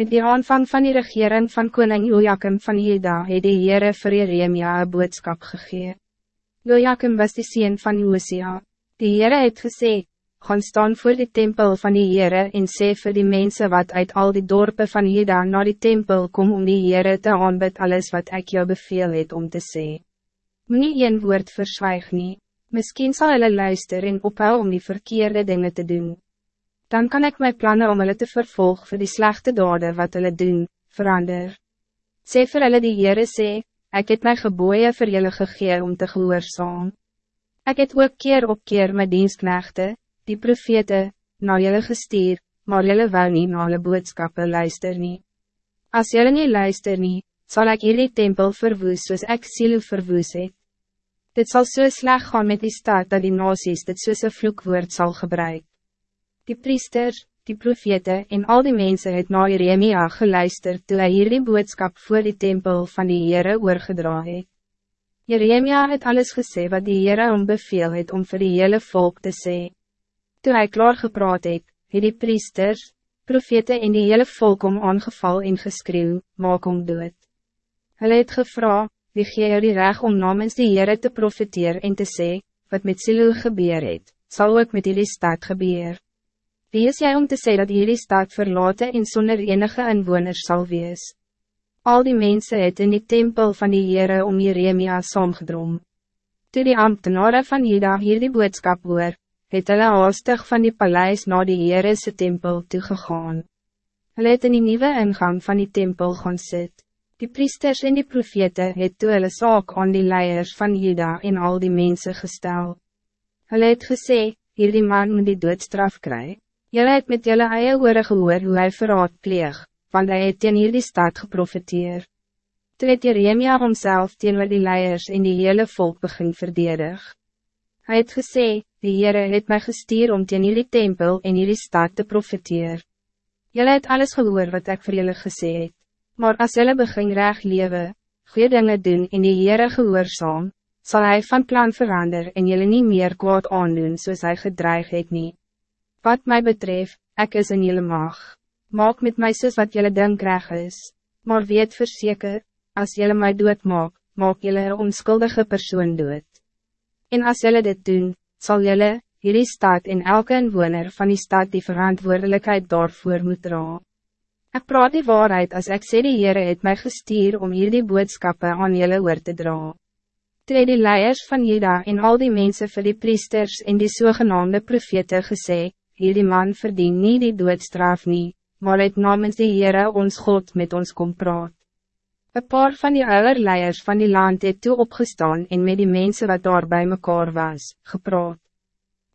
Met die aanvang van die regering van koning Joachim van Juda het die Heere vir Jeremia een boodskap gegee. Joachim was die sien van Josia. Die Heere het gesê, gaan staan voor die tempel van die Heere en sê vir die mensen wat uit al die dorpen van Juda naar die tempel kom om die Heere te aanbid alles wat ik jou beveel het om te sê. Moe een woord verswijg nie, miskien sal hulle luister en ophou om die verkeerde dingen te doen dan kan ik mijn plannen om hulle te vervolgen voor die slechte dade wat hulle doen, verander. Sê vir hulle die Heere sê, ek het my geboeie vir julle gegee om te gehoorzaam. Ik het ook keer op keer my dienstknechte, die profete, na julle gestuur, maar julle wou nie na hulle boodskappe luister nie. As julle nie luister nie, sal ek hierdie tempel verwoes soos ek sielo verwoes het. Dit zal so sleg gaan met die staat dat die nasies dit soos een vloekwoord zal gebruiken. Die priesters, die profete en al die mensen het na Jeremia geluisterd toe hy hierdie boodskap voor die tempel van die Heere oorgedra het. Jeremia het alles gesê wat die Heere om beveel het om vir die hele volk te sê. Toe hy klaar gepraat het, het die priesters, profete en die hele volk om aangeval en geskreeuw, maak om dood. Hulle het gevra, wie gee jou die reg om namens die Heere te profeteer en te sê, wat met Silo gebeur het, sal ook met die stad gebeur. Wie is jij om te zeggen dat hierdie stad verlaten en zonder enige inwoners zal wees? Al die mensen het in die tempel van die Heere om Jeremia saamgedrom. Toe die ambtenaren van Juda hierdie boodskap hoor, het hulle haastig van die paleis naar die Heerese tempel toegegaan. Hulle het in die nieuwe ingang van die tempel gaan sit. Die priesters en die profete het toe hulle saak aan die leiers van Juda en al die mensen gestel. Hulle het gesê, hierdie man moet die doodstraf krijgen. Jylle het met jylle eie oore gehoor hoe hy verraad pleeg, want hy het teen hierdie stad geprofiteer. Toe het Jeremia homself teen die leiers en die hele volk begin verdedig. Hij het gesê, die Heere het my gestuur om teen hierdie tempel en hierdie stad te profiteer. Jylle het alles gehoor wat ik voor jullie gesê het, maar als jylle begin reg lewe, goeie dinge doen en die Heere gehoorzaam, zal hij van plan verander en jullie niet meer kwaad aandoen soos hy gedreig het nie. Wat mij betreft, ik is in jullie mag. Maak met mij soos wat jullie denk reg is. Maar weet verzeker, als jullie mij doet maak, maak jullie een onschuldige persoon doet. En als jullie dit doen, zal jullie, hierdie stad en elke inwoner van die stad die verantwoordelijkheid daarvoor moet dra. Ik praat die waarheid als ik sê die Heere het my gestuur om hierdie boodskappe aan jullie oor te dra. Toe die leiers van Juda en al die mensen vir die priesters en die zogenaamde profete gesê, hierdie man verdien nie die doodstraf nie, maar het namens die Heere ons God met ons kom praat. Een paar van die ouderleiers van die land het toe opgestaan en met die mensen wat daar bij mekaar was, gepraat.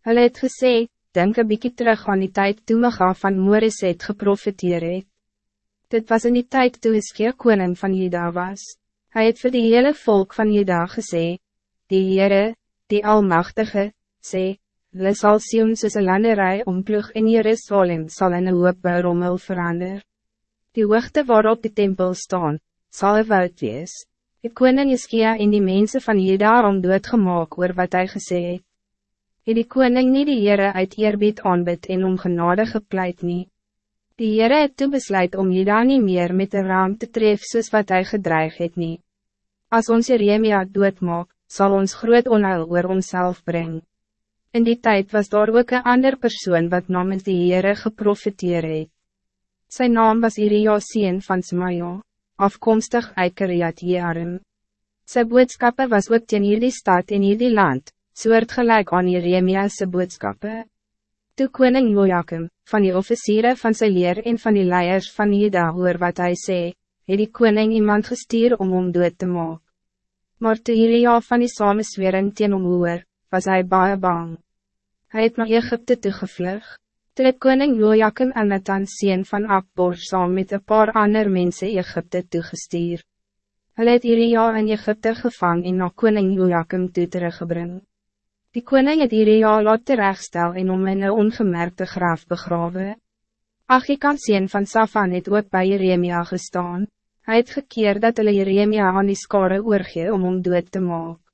Hulle het gesê, denk een bykie terug aan die tijd toe Mega van Moris het geprofiteer het. Dit was in die tijd toe Iskea koning van Juda was. Hij het vir die hele volk van Juda gesê, die Heere, die Almachtige, sê, Hulle sal sien soos een landerij omploeg in Jerusalem sal in een hoopbouwrommel verander. Die hoogte waarop die tempel staan, zal een woud wees. Die koning Iskia en die mensen van Jeda om doodgemaak oor wat hij gesê het. Het die koning nie die Heere uit eerbied aanbid en om genade gepleit nie. Die Heere het toe besluit om Jeda nie meer met de raam te tref soos wat hij gedreig het nie. As ons Jeremia doodmaak, zal ons groot onheil oor onszelf brengen. In die tijd was daar ook een ander persoon wat namens die Heere geprofiteer het. Sy naam was Iria Sien van Smaja, afkomstig uit Kiriat Jearim. Sy boodskappe was ook teen hierdie stad en hierdie land, soortgelijk aan Jeremia's boodskappe. Toe koning Joachim, van die officieren van sy leer en van die leiers van Juda hoor wat hij sê, het die koning iemand gestuur om hom dood te maak. Maar toe Iria van die samenswering teen hom hoor, was hij baie bang. Hij het naar Egypte toegevlug. Toe het koning Joachim en Nathan sien van Akbor saam met een paar ander mensen Egypte toegestuur. Hulle het Iria in Egypte gevang en na koning Joachim toe teruggebring. Die koning het Iria laat terechtstel en om in een ongemerkte graaf begrawe. Achikan sien van Safan het ook bij Jeremia gestaan. Hij het gekeerd dat hulle Jeremia aan die skare oorgee om hom dood te maken.